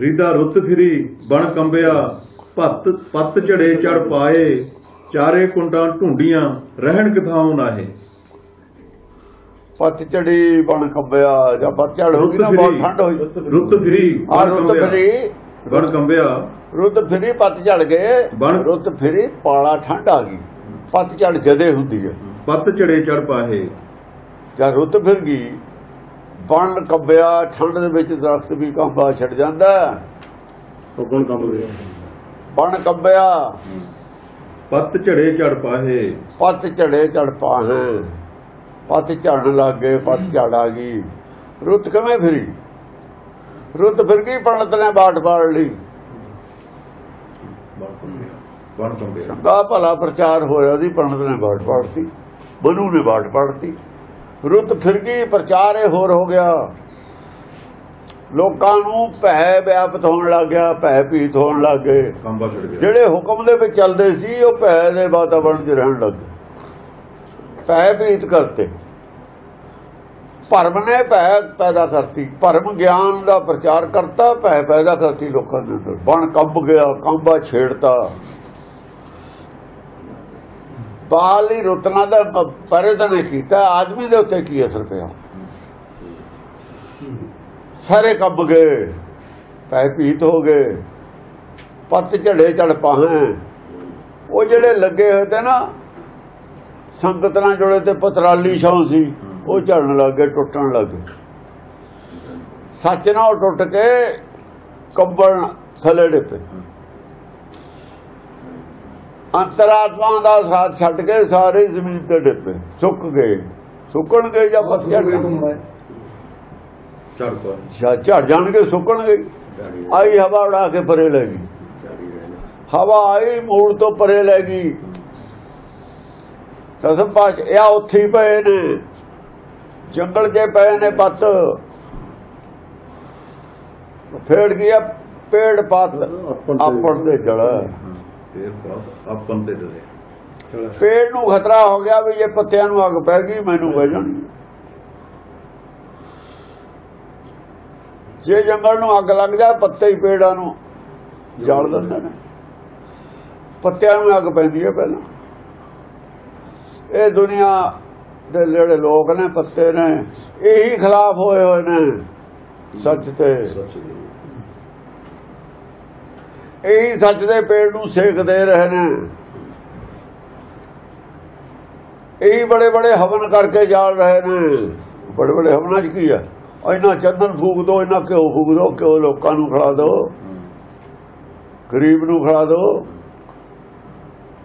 ਰੀਦਾ ਰੁੱਤ ਫਿਰੀ ਬਣ ਕੰਬਿਆ ਭੱਤ ਪੱਤ ਝੜੇ ਚੜ ਪਾਏ ਚਾਰੇ ਕੁੰਡਾਂ ਢੂੰਡੀਆਂ ਰਹਿਣ ਕਿਥਾਉ ਨਾਹੇ? ਪੱਤ ਚੜੀ ਬਣ ਕੰਬਿਆ ਜਾਂ ਪੱਤ ਝੜ ਹੋ ਗਈ ਨਾ ਬਹੁਤ ਠੰਡ ਹੋਈ। ਰੁੱਤ ਫਿਰੀ ਆ ਰੁੱਤ। ਫਿਰੀ ਬਣ ਕੰਬਿਆ। ਰੁੱਤ ਫਿਰੀ ਪੱਤ ਝੜ ਗਏ। ਰੁੱਤ ਫਿਰੀ ਪਾਲਾ ਠੰਡ ਆ ਗਈ। ਪੱਤ ਝੜ ਜਦੇ ਹੁੰਦੀ ਹੈ। ਪੱਤ ਝੜੇ ਚੜ ਪਾਏ ਜਾਂ ਰੁੱਤ ਫਿਰ ਗਈ। ਬਣ ਕੰਬਿਆ ਠੰਡ ਦੇ ਵਿੱਚ ਦਰਖਤ ਵੀ ਕੰਬਾ ਛੱਡ ਜਾਂਦਾ। ਹੈ। ਹੁਕਮ ਕੰਮ ਦੇ ਬਣ ਕੰਬਿਆ। ਪੱਤ ਝੜੇ ਚੜ ਪਾਏ ਪੱਤ ਝੜੇ ਝੜ ਪਾਹੇ। ਪੱਤ ਝੜਨ ਲੱਗ ਗਏ ਪੱਤ ਝੜ ਆ ਗਈ। ਰੁੱਤ ਕਿਵੇਂ ਫਿਰੀ? ਰੁੱਤ ਫਿਰ ਗਈ ਪੰਡਤ ਨੇ ਬਾਟ ਪਾੜ ਲਈ। ਬਣ ਕੰਬਿਆ ਬਣ ਕੰਬਿਆ। ਚੰਗਾ ਭਲਾ ਪ੍ਰਚਾਰ ਹੋਇਆ ਦੀ ਪੰਡਤ ਨੇ ਬਾਟ ਪਾੜਤੀ। ਮਨੂ ਨੇ ਬਾਟ ਪਾੜਤੀ। ਰੁੱਤ ਫਿਰ ਗਈ ਪ੍ਰਚਾਰ ਇਹ ਹੋਰ ਹੋ ਗਿਆ। ਲੋਕਾਂ ਨੂੰ ਭੈ ਵਿਆਪਤ ਹੋਣ ਲੱਗ ਗਿਆ ਭੈ ਭੀਤ ਹੋਣ ਲੱਗ ਗਏ। ਜਿਹੜੇ ਹੁਕਮ ਦੇ ਵਿੱਚ ਚੱਲਦੇ ਸੀ ਉਹ ਭੈ ਦੇ ਵਾਤਾਵਰਣ 'ਚ ਰਹਿਣ ਲੱਗ ਗਏ। ਭੈ ਭੀਤ ਕਰਤੇ। ਭਰਮ ਨੇ ਭੈ ਪੈਦਾ ਕਰਤੀ। ਭਰਮ ਗਿਆਨ ਦਾ ਪ੍ਰਚਾਰ ਕਰਤਾ ਭੈ ਪੈਦਾ ਕਰਤੀ ਲੋਕਾਂ ਦੇ ਅੰਦਰ। ਬਣ ਕੰਬ ਗਿਆ ਕੰਬਾ ਛੇੜਤਾ। ਬਾਹਲੀ ਰੁਤਨਾ ਦਾ ਪਰੇ ਤਾਂ ਨਹੀਂ ਕੀਤਾ, ਆਦਮੀ ਦੇ ਉੱਤੇ ਕੀ ਅਸਰ ਪਿਆ? ਸਾਰੇ ਕੰਬ ਗਏ, ਭੈ ਭੀਤ ਹੋ ਗਏ, ਪੱਤ ਝੜੇ ਝੜ ਪਾਹਾਂ। ਉਹ ਜਿਹੜੇ ਲੱਗੇ ਹੋਏ ਤੇ ਨਾ, ਸੰਗਤ ਨਾਲ ਜੁੜੇ ਤੇ ਪਤਰਾਲੀ ਛਾਂ ਸੀ, ਉਹ ਝੜਨ ਲੱਗ ਗਏ, ਟੁੱਟਣ ਲੱਗ ਗਏ। ਸੱਚ ਨਾਲ ਉਹ ਟੁੱਟ ਕੇ ਕੰਬਣ ਥੱਲੇ ਡਿੱਪੇ। ਅੰਤਰਾਤਮਾ ਦਾ ਸਾਥ ਛੱਡ ਕੇ ਸਾਰੇ ਜ਼ਮੀਨ ਤੇ ਡਿੱਪੇ ਸੁੱਕ ਗਏ। ਸੁੱਕਣਗੇ ਜਾਂ ਪੱਤ ਝੜ ਜਾਣਗੇ ਸੁੱਕਣਗੇ? ਆਈ ਹਵਾ ਉਡਾ ਕੇ ਪਰੇ ਲੈ ਗਈ। ਹਵਾ ਆਈ ਮੂਲ ਤੋਂ ਪਰੇ ਲੈ ਗਈ। ਕਸਮ ਪਾਸ਼ ਇਹ ਉੱਥੇ ਹੀ ਪਏ ਨੇ। ਜੰਗਲ 'ਚ ਪਏ ਨੇ ਪੱਤ। ਫੇੜ ਗਿਆ ਪੇੜ ਪਾਤ। ਆਪਣ ਦੇ ਜੜਾ ਫੇਰ ਬਾਤ ਆਪਨ ਤੇ ਡਰੇ ਪੇੜ ਨੂੰ ਖਤਰਾ ਹੋ ਗਿਆ ਵੀ ਜੇ ਪੱਤਿਆਂ ਨੂੰ ਅੱਗ ਪੈ ਗਈ ਮੈਨੂੰ ਪੈ ਜਾਣੀ। ਜੇ ਜੰਗਲ ਨੂੰ ਅੱਗ ਲੱਗ ਜਾ ਪੱਤੇ ਹੀ ਪੇੜਾਂ ਨੂੰ ਜਾਲ ਦਿੰਦੇ ਨੇ। ਪੱਤਿਆਂ ਨੂੰ ਅੱਗ ਪੈਂਦੀ ਹੈ ਪਹਿਲਾਂ। ਇਹ ਦੁਨੀਆ ਦੇ ਜਿਹੜੇ ਲੋਕ ਨੇ ਪੱਤੇ ਨੇ ਇਹੀ ਖਿਲਾਫ ਹੋਏ ਹੋਏ ਨੇ। ਸੱਚ ਤੇ ਸੱਚ ਦੀ ਇਹੀ ਸੱਚ ਦੇ ਪੇੜ ਨੂੰ ਸੇਕ ਦੇ ਰਹੇ ਨੇ। ਇਹੀ ਬੜੇ ਬੜੇ ਹਵਨ ਕਰਕੇ ਜਾਲ ਰਹੇ ਨੇ। ਬੜੇ ਬੜੇ ਹਵਨਾਂ 'ਚ ਕੀ ਆ? ਇੰਨਾ ਚੰਦਨ ਫੂਕ ਦੋ ਇੰਨਾ ਘਿਓ ਫੂਕ ਦੋ ਘਿਓ ਲੋਕਾਂ ਨੂੰ ਖਿਲਾ ਦੋ ਗਰੀਬ ਨੂੰ ਖਿਲਾ ਦੋ।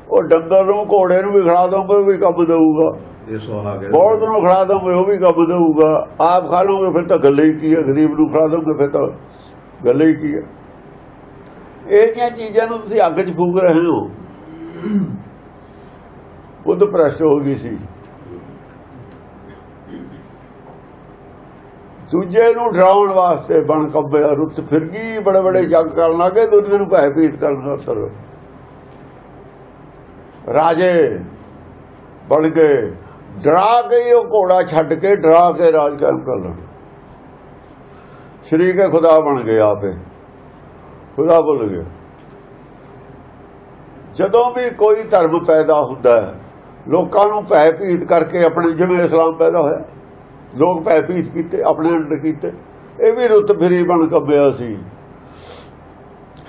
ਉਹ ਡੰਗਰ ਨੂੰ ਘੋੜੇ ਨੂੰ ਵੀ ਖਿਲਾ ਦੋਗੇ ਵੀ ਕੰਮ ਦੇਊਗਾ। ਬੋਲਦ ਨੂੰ ਖਿਲਾ ਦੋਗੇ ਉਹ ਵੀ ਕੰਮ ਦੇਊਗਾ। ਆਪ ਖਾ ਲਓਗੇ ਫਿਰ ਤਾਂ ਗੱਲ ਹੀ ਕੀ ਹੈ ਗਰੀਬ ਨੂੰ ਖਿਲਾ ਦੋਗੇ ਫਿਰ ਤਾਂ ਗੱਲ ਹੀ ਕੀ ਹੈ ਇਹ ਜਿਹੀਆਂ ਚੀਜ਼ਾਂ ਨੂੰ ਤੁਸੀਂ ਅੱਗ 'ਚ ਫੂਕ ਰਹੇ ਹੋ। ਬੁੱਧ ਪ੍ਰਸ਼ਟ ਹੋ ਗਈ ਸੀ। ਦੂਜੇ ਨੂੰ ਡਰਾਉਣ ਵਾਸਤੇ ਬਣ ਕੰਬਿਆ ਰੁੱਤ ਫਿਰ ਗਈ ਬੜੇ ਬੜੇ ਜੱਗ ਕਰਨ ਲੱਗੇ ਦੁਨੀਆ ਨੂੰ ਭੈ ਭੀਤ ਕਰਨ ਖਾਤਰ ਰਾਜੇ ਬਣ ਗਏ ਡਰਾ ਕੇ ਉਹ ਘੋੜਾ ਛੱਡ ਕੇ ਡਰਾ ਕੇ ਰਾਜ ਕਾਇਮ ਕਰ ਲੈਣ। ਸ਼੍ਰੀ ਖੁਦਾ ਬਣ ਗਏ ਆਪੇ। ਖੁਦਾ ਬਣ ਗਏ। ਜਦੋਂ ਵੀ ਕੋਈ ਧਰਮ ਪੈਦਾ ਹੁੰਦਾ ਹੈ ਲੋਕਾਂ ਨੂੰ ਭੈ ਭੀਤ ਕਰਕੇ ਆਪਣੇ ਜਿਵੇਂ ਇਸਲਾਮ ਪੈਦਾ ਹੋਇਆ ਲੋਕ ਭੈ ਭੀਤ ਕੀਤੇ ਆਪਣੇ ਅੰਡਰ ਕੀਤੇ। ਇਹ ਵੀ ਰੁੱਤ ਫਿਰੀ ਬਣ ਕੰਬਿਆ ਸੀ।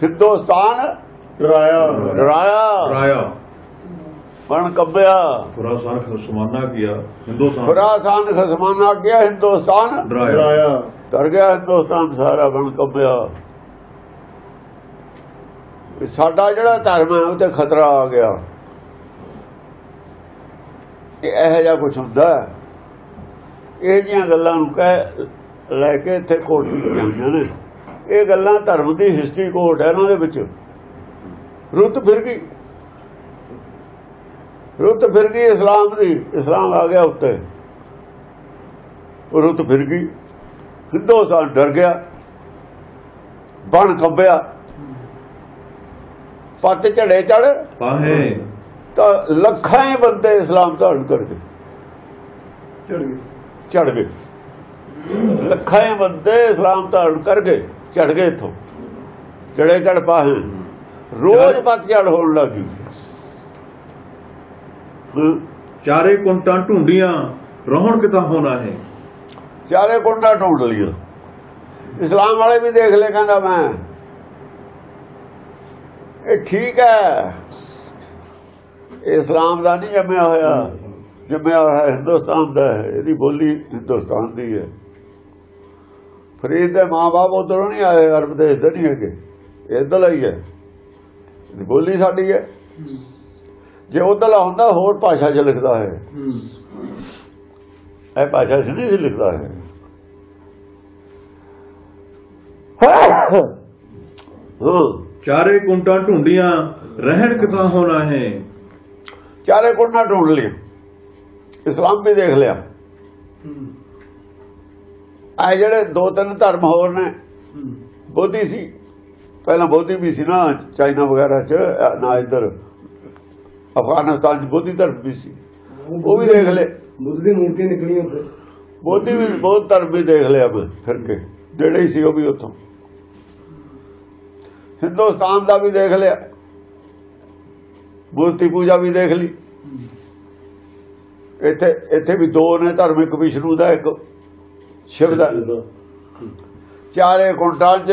ਹਿੰਦੁਸਤਾਨ ਡਰਾਇਆ ਡਰਾਇਆ ਰਾਇਆ। ਬਣ ਕੰਬਿਆ। ਖੁਰਾਸਾਨ ਖਸਮਾਨਾ ਕੀਆ? ਹਿੰਦੁਸਤਾਨ। ਖੁਰਾਸਾਨ ਖਸਮਾਨਾ ਗਿਆ ਹਿੰਦੁਸਤਾਨ। ਡਰਾਇਆ ਡਰਾਇਆ ਡਰ ਗਿਆ ਹਿੰਦੁਸਤਾਨ ਸਾਰਾ ਬਣ ਕੰਬਿਆ। ਸਾਡਾ ਜਿਹੜਾ ਧਰਮ ਹੈ, ਉਹ ਤੇ ਖਤਰਾ ਆ ਗਿਆ। ਇਹ ਇਹੋ ਜਿਹਾ ਕੁਝ ਹੁੰਦਾ ਹੈ। ਇਹ ਜੀਆਂ ਗੱਲਾਂ ਨੂੰ ਕਹਿ, ਲੈ ਕੇ ਇੱਥੇ ਕੋਟ ਜਾਂਦੇ ਨੇ। ਇਹ ਗੱਲਾਂ ਧਰਮ ਦੀ ਹਿਸਟਰੀ ਕੋਟ ਹੈ, ਇਹਨਾਂ ਦੇ ਵਿੱਚ। ਰੁੱਤ ਫਿਰ ਗਈ। ਰੁੱਤ ਫਿਰ ਗਈ ਇਸਲਾਮ ਦੀ। ਇਸਲਾਮ ਆ ਗਿਆ ਉੱਤੇ। ਰੁੱਤ ਫਿਰ ਗਈ। ਹਿੰਦੁਸਤਾਨ ਡਰ ਗਿਆ। ਬਣ ਕੰਬਿਆ। ਪੱਤ ਝੜੇ ਚੜ। ਪਾਹੇ। ਤਾਂ ਲੱਖਾਂ ਹੀ ਬੰਦੇ ਇਸਲਾਮ ਧਾਰਨ ਕਰ ਗਏ ਚੜ ਗਏ। ਚੜ ਗਏ। ਲੱਖਾਂ ਹੀ ਬੰਦੇ ਇਸਲਾਮ ਧਾਰਨ ਕਰ ਗਏ ਚੜ ਗਏ ਇਥੋਂ। ਚੜੇ ਚੜ ਪਾਹੇ। ਰੋਜ਼ ਪਤਝੜ ਹੋਣ ਲੱਗੀ। ਚਾਰੇ ਕੁੰਟਾਂ ਢੂੰਡੀਆਂ ਰਹਿਣ ਕਿਤਾ ਹੋਣਾ ਹੈ? ਚਾਰੇ ਕੁੰਡਾ ਢੂੰਡ ਲਿਆ। ਇਸਲਾਮ ਵਾਲੇ ਵੀ ਦੇਖ ਲੈ ਕਹਿੰਦਾ ਮੈਂ ਇਹ ਠੀਕ ਹੈ। ਇਸਲਾਮ ਦਾ ਨਹੀਂ ਜੰਮਿਆ ਹੋਇਆ। ਜੰਮਿਆ ਹੋਇਆ ਹਿੰਦੁਸਤਾਨ ਦਾ ਹੈ। ਇਹਦੀ ਬੋਲੀ ਹਿੰਦੁਸਤਾਨ ਦੀ ਹੈ। ਫਰੀਦ ਦੇ ਮਾਪੇ ਉਧਰੋਂ ਨਹੀਂ ਆਏ, ਅਰਬ ਦੇਸ਼ ਦੇ ਨਹੀਂ ਹੈਗੇ। ਇੱਧਰ ਹੀ ਹੈ। ਇਹਦੀ ਬੋਲੀ ਸਾਡੀ ਹੈ। ਜੇ ਉਧਰਲਾ ਹੁੰਦਾ, ਹੋਰ ਭਾਸ਼ਾ 'ਚ ਲਿਖਦਾ ਹੈ। ਇਹ ਭਾਸ਼ਾ 'ਚ ਨਹੀਂ ਸੀ ਲਿਖਦਾ ਹੈ। ਹਾਂ। ਚਾਰੇ ਕੁੰਟਾਂ ਢੂੰਡੀਆਂ ਰਹਿਣ ਕਿਤਾ ਹੋਣਾ ਹੈ? ਚਾਰੇ ਕੋਨਾ ਢੂੰਡ ਲਿਆ ਇਸਲਾਮ ਵੀ ਦੇਖ ਲਿਆ। ਆ ਜਿਹੜੇ ਦੋ ਤਿੰਨ ਧਰਮ ਹੋਰ ਨੇ ਬੋਧੀ ਸੀ। ਪਹਿਲਾਂ ਬੋਧੀ ਵੀ ਸੀ ਨਾ ਚਾਈਨਾ ਵਗੈਰਾ ਚ ਨਾ ਇੱਧਰ ਅਫਗਾਨਿਸਤਾਨ ਚ ਬੋਧੀ ਧਰਮ ਵੀ ਸੀ। ਉਹ ਵੀ ਦੇਖ ਲਏ ਬੁੱਧ ਦੀ ਮੂਰਤੀ ਨਿਕਲੀ ਉੱਥੇ। ਬੋਧੀ ਵੀ ਬਹੁਤ ਧਰਮ ਵੀ ਦੇਖ ਲਿਆ ਮੈਂ ਫਿਰ ਕੇ। ਜਿਹੜੇ ਸੀ ਉਹ ਵੀ ਉੱਥੋਂ। ਹਿੰਦੁਸਤਾਨ ਦਾ ਵੀ ਦੇਖ ਲਿਆ। ਮੂਰਤੀ ਪੂਜਾ ਵੀ ਦੇਖ ਲਈ। ਇੱਥੇ ਇੱਥੇ ਵੀ ਦੋ ਨੇ ਧਰਮ ਇੱਕ ਵਿਸ਼ਨੂੰ ਦਾ ਇੱਕ ਸ਼ਿਵ ਦਾ। ਚਾਰੇ ਕੁੰਟਾਂ 'ਚ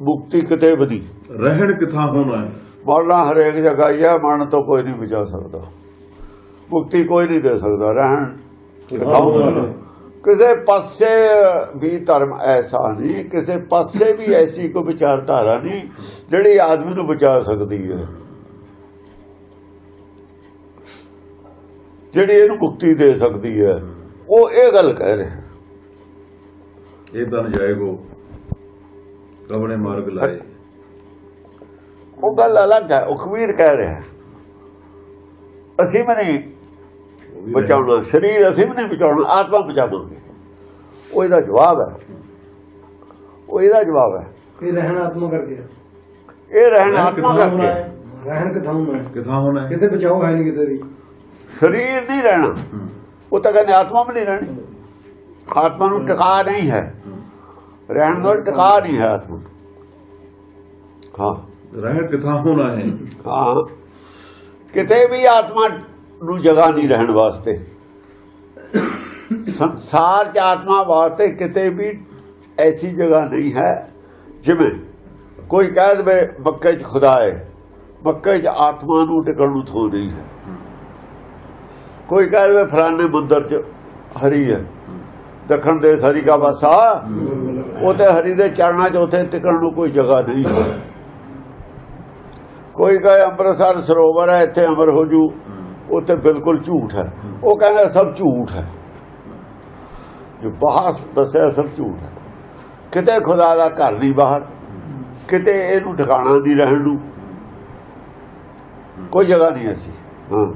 ਮੁਕਤੀ ਕਿਤੇ ਵੀ ਨਹੀਂ ਰਹਿਣ ਕਿਤਾ ਹੋਣਾ ਹੈ? ਮਰਨਾ ਹਰੇਕ ਜਗ੍ਹਾ ਹੀ ਹੈ ਮਰਨ ਤੋਂ ਕੋਈ ਨਹੀਂ ਬਚਾ ਸਕਦਾ। ਮੁਕਤੀ ਕੋਈ ਨਹੀਂ ਦੇ ਸਕਦਾ ਰਹਿਣ ਦਿਖਾਓ ਕਿਸੇ ਪਾਸੇ ਵੀ ਧਰਮ ਐਸਾ ਨਹੀਂ ਕਿਸੇ ਪਾਸੇ ਵੀ ਐਸੀ ਕੋਈ ਵਿਚਾਰਧਾਰਾ ਨਹੀਂ ਜਿਹੜੀ ਆਦਮੀ ਨੂੰ ਬਚਾ ਸਕਦੀ ਹੈ। ਜਿਹੜੀ ਇਹਨੂੰ ਮੁਕਤੀ ਦੇ ਸਕਦੀ ਹੈ ਉਹ ਇਹ ਗੱਲ ਕਹਿ ਰਿਹਾ। ਇਹ ਤਨ ਜਾਏਗੋ ਕਬਣੇ ਮਾਰਗ ਲਾਏ। ਉਹ ਗੱਲ ਅਲੱਗ ਹੈ ਉਹ ਕਬੀਰ ਕਹਿ ਰਿਹਾ। ਅਸੀਂ ਵੀ ਬਚਾਉਣਾ ਸਰੀਰ ਅਸੀਂ ਵੀ ਨਹੀਂ ਬਚਾਉਣਾ ਆਤਮਾ ਬਚਾਵਾਂਗੇ ਉਹ ਇਹਦਾ ਜਵਾਬ ਹੈ। ਉਹ ਇਹਦਾ ਜਵਾਬ ਹੈ। ਇਹ ਰਹਿਣ ਆਤਮਾ ਕਰਕੇ ਇਹ ਰਹਿਣ ਆਤਮਾ ਕਿੱਥੋਂ ਕਰਕੇ? ਰਹਿਣ ਕਿਥਾਂ ਹੋਣਾ ਹੈ? ਕਿਤਾ ਹੋਣਾ ਹੈ? ਕਿਤੇ ਬਚਾਓ ਹੈ ਨਹੀਂ ਕਿਤੇ ਵੀ। ਸਰੀਰ ਨਹੀਂ ਰਹਿਣਾ। ਉਹ ਤਾਂ ਕਹਿੰਦੇ ਆਤਮਾ ਵੀ ਨਹੀਂ ਰਹਿਣੀ। ਆਤਮਾ ਨੂੰ ਟਿਕਾ ਨਹੀਂ ਹੈ। ਰਹਿਣ ਦਾ ਟਿਕਾ ਨਹੀਂ ਹੈ ਆਤਮਾ। ਹਾਂ। ਰਹਿਣ ਕਿਤਾ ਹੋਣਾ ਹੈ? ਹਾਂ। ਕਿਤੇ ਵੀ ਆਤਮਾ ਨੂੰ ਜਗ੍ਹਾ ਨਹੀਂ ਰਹਿਣ ਵਾਸਤੇ। ਸੰਸਾਰ ਚ ਆਤਮਾ ਵਾਸਤੇ ਕਿਤੇ ਵੀ ਐਸੀ ਜਗ੍ਹਾ ਨਹੀਂ ਹੈ ਜਿਵੇਂ ਕੋਈ ਕਹਿ ਦੇਵੇ ਮੱਕੇ 'ਚ ਖੁਦਾ ਹੈ ਮੱਕੇ 'ਚ ਆਤਮਾ ਨੂੰ ਟਿਕਣ ਨੂੰ ਥੋ ਨਹੀਂ ਹੈ। ਕੋਈ ਕਹਿ ਦੇਵੇ ਫਲਾਣੇ ਮੰਦਰ 'ਚ ਹਰੀ ਹੈ, ਦੱਖਣ ਦੇ ਹਰੀ ਕਾ ਵਾਸਾ ਉਹ ਹਰੀ ਦੇ ਚਰਨਾਂ 'ਚ ਉੱਥੇ ਟਿਕਣ ਨੂੰ ਕੋਈ ਜਗ੍ਹਾ ਨਹੀਂ ਕੋਈ ਕਹੇ ਅੰਮ੍ਰਿਤਸਰ ਸਰੋਵਰ ਹੈ, ਇੱਥੇ ਅਮਰ ਹੋ ਜੂ। ਉੱਥੇ ਬਿਲਕੁਲ ਝੂਠ ਹੈ। ਉਹ ਕਹਿੰਦਾ ਸਭ ਝੂਠ ਹੈ। ਜੋ ਬਾਹਰ ਦੱਸਿਆ ਸਭ ਝੂਠ ਹੈ। ਕਿਤੇ ਖੁਦਾ ਦਾ ਘਰ ਨਹੀਂ ਬਾਹਰ, ਕਿਤੇ ਇਹਨੂੰ ਠਿਕਾਣਾ ਨਹੀਂ ਰਹਿਣ ਨੂੰ। ਕੋਈ ਜਗ੍ਹਾ ਨਹੀਂ ਐਸੀ। ਹਾਂ।